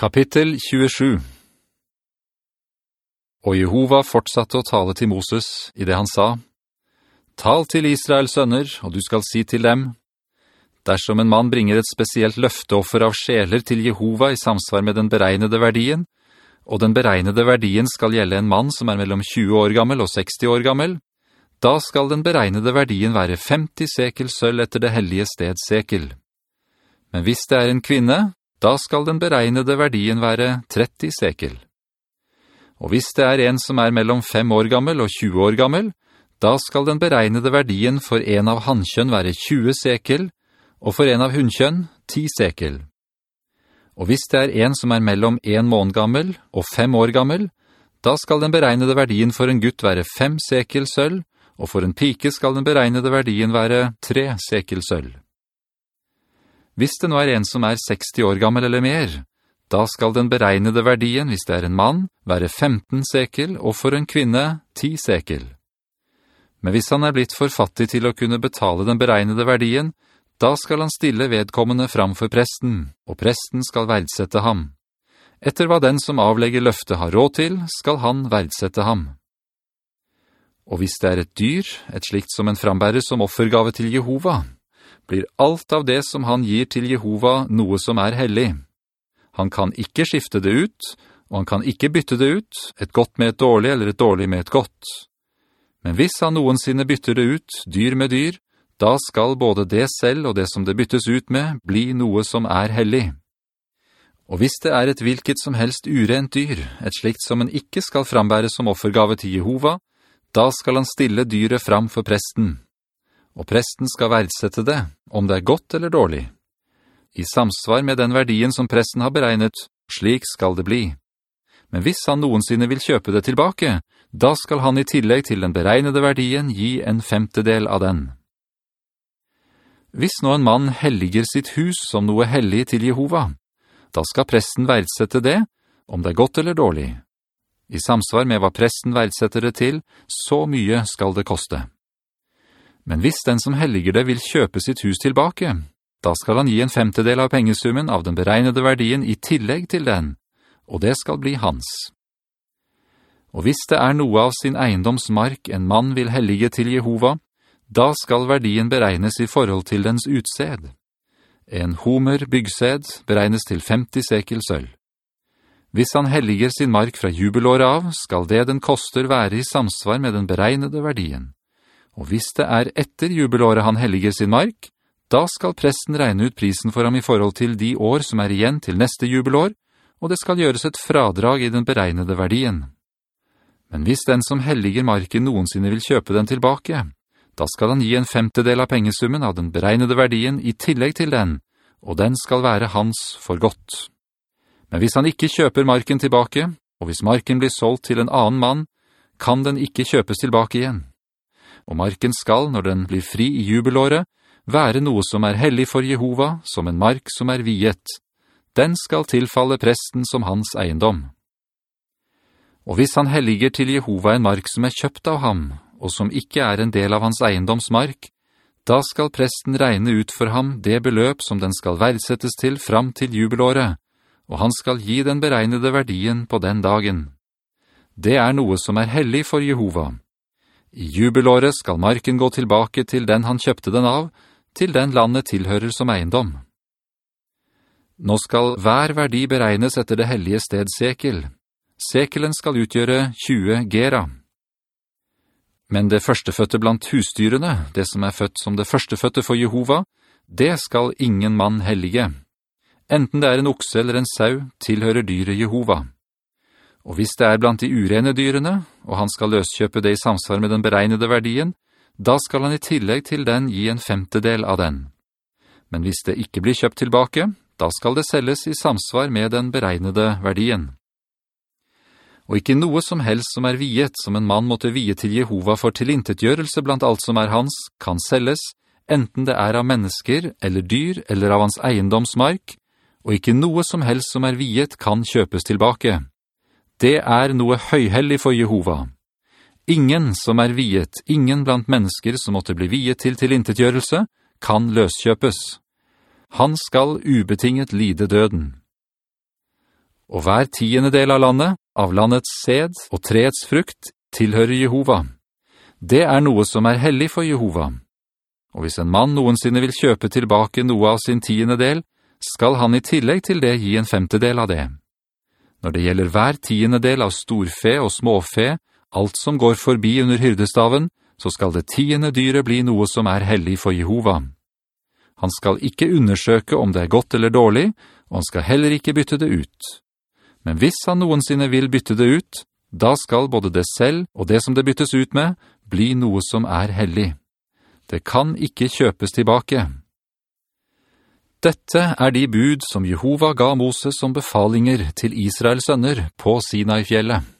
Kapittel 27 Og Jehova fortsatte å tale til Moses i det han sa, «Tal til Israels sønner, og du skal si til dem, Dersom en mann bringer et spesielt løfteoffer av sjeler til Jehova i samsvar med den beregnede verdien, og den beregnede verdien skal gjelde en mann som er mellom 20 år gammel og 60 år gammel, da skal den beregnede verdien være 50 sekel sølv etter det hellige sted sekel. Men hvis det er en kvinne, da skal den beregnede verdien være 30 sekel. Og hvis det er en som er mellom 5 år gammel og 20 år gammel, da skal den beregnede verdien for en av hannkjønn være 20 sekel, og for en av hunnkjønn 10 sekel. Og hvis det er en som er mellom 1 måned gammel og 5 år gammel, da skal den beregnede verdien for en gutt være 5 sekel sølv, og for en pike skal den beregnede verdien være 3 sekel sølv. Hvis det nå er en som er 60 år gammel eller mer, da skal den beregnede verdien, hvis det er en mann, være 15 sekel, og for en kvinne 10 sekel. Men hvis han er blitt for fattig til å kunne betale den beregnede verdien, da skal han stille vedkommende framfor presten, og presten skal verdsette ham. Etter hva den som avlegger løftet har råd til, skal han verdsette ham. Og hvis det er et dyr, et slikt som en frambærer som offergave til Jehova, blir alt av det som han gir til Jehova noe som er hellig. Han kan ikke skifte det ut, og han kan ikke bytte det ut, et godt med et dårlig eller et dårlig med et godt. Men hvis han noensinne bytter det ut, dyr med dyr, da skal både det selv og det som det byttes ut med bli noe som er hellig. Og hvis det er et hvilket som helst urent dyr, et slikt som en ikke skal frambære som offergave til Jehova, da skal han stille dyret fram for presten, og presten skal verdsette det, om det er godt eller dårlig. I samsvar med den verdien som presten har beregnet, slik skal det bli. Men hvis han noensinne vil kjøpe det tilbake, da skal han i tillegg til den beregnede verdien gi en femtedel av den. Hvis nå en mann helliger sitt hus som noe hellig til Jehova, da skal presten verdsette det, om det er godt eller dårlig. I samsvar med hva presten verdsetter det til, så mye skal det koste. Men hvis den som helliger det vil kjøpe sitt hus tilbake, da skal han gi en femtedel av pengesummen av den beregnede verdien i tillegg til den, og det skal bli hans. Og hvis det er noe av sin eiendomsmark en mann vil hellige til Jehova, da skal verdien beregnes i forhold til dens utsed. En homer byggsed beregnes til 50 sekel sølv. Hvis han helliger sin mark fra jubelåret av, skal det den koster være i samsvar med den beregnede verdien. Og hvis det er etter jubelåret han helliger sin mark, da skal presten regne ut prisen for ham i forhold til de år som er igjen til neste jubelår, og det skal gjøres et fradrag i den beregnede verdien. Men hvis den som helliger marken noensinne vil kjøpe den tilbake, da skal han gi en femtedel av pengesummen av den beregnede verdien i tillegg til den, og den skal være hans for godt. Men hvis han ikke kjøper marken tilbake, og hvis marken blir solgt til en annen mann, kan den ikke kjøpes tilbake igjen og marken skal, når den blir fri i jubelåret, være noe som er hellig for Jehova, som en mark som er viet. Den skal tilfalle presten som hans eiendom. Og hvis han helliger til Jehova en mark som er kjøpt av ham, og som ikke er en del av hans eiendomsmark, da skal presten regne ut for ham det beløp som den skal verdsettes til fram til jubelåret, og han skal gi den beregnede verdien på den dagen. Det er noe som er hellig for Jehova. I jubelåret skal marken gå tilbake til den han kjøpte den av, til den landet tilhører som eiendom. Nå skal hver verdi beregnes etter det hellige sted sekel. Sekelen skal utgjøre 20 gera. Men det førsteføtte blant husdyrene, det som er født som det førsteføtte for Jehova, det skal ingen mann hellige. Enten det er en okse eller en sau, tilhører dyret Jehova. Og hvis det er blant de urene dyrene, og han skal løskjøpe det i samsvar med den beregnede verdien, da skal han i tillegg til den gi en femtedel av den. Men hvis det ikke blir kjøpt tilbake, da skal det selges i samsvar med den beregnede verdien. Og ikke noe som helst som er viet, som en mann måtte vie til Jehova for tilintetgjørelse blant alt som er hans, kan selges, enten det er av mennesker, eller dyr, eller av hans eiendomsmark, og ikke noe som helst som er viet kan kjøpes tilbake. Det er noe høyhellig for Jehova. Ingen som er viet, ingen blant mennesker som måtte bli viet til tilintetgjørelse, kan løskjøpes. Han skal ubetinget lide døden. og hver tiende del av landet, av landets sed og treets frukt, tilhører Jehova. Det er noe som er hellig for Jehova. Og hvis en mann noensinne vil kjøpe tilbake noe av sin tiende del, skal han i tillegg til det gi en femtedel av det. Når det gjelder hver tiende del av storfe og småfe, alt som går forbi under hyrdestaven, så skal det tiende dyret bli noe som er hellig for Jehova. Han skal ikke undersøke om det er godt eller dårlig, og han skal heller ikke bytte det ut. Men hvis han noensinne vil bytte det ut, da skal både det selv og det som det byttes ut med bli noe som er hellig. Det kan ikke kjøpes tilbake. Dette er de bud som Jehova ga Moses som befalinger til Israels sønner på Sinai-fjellet.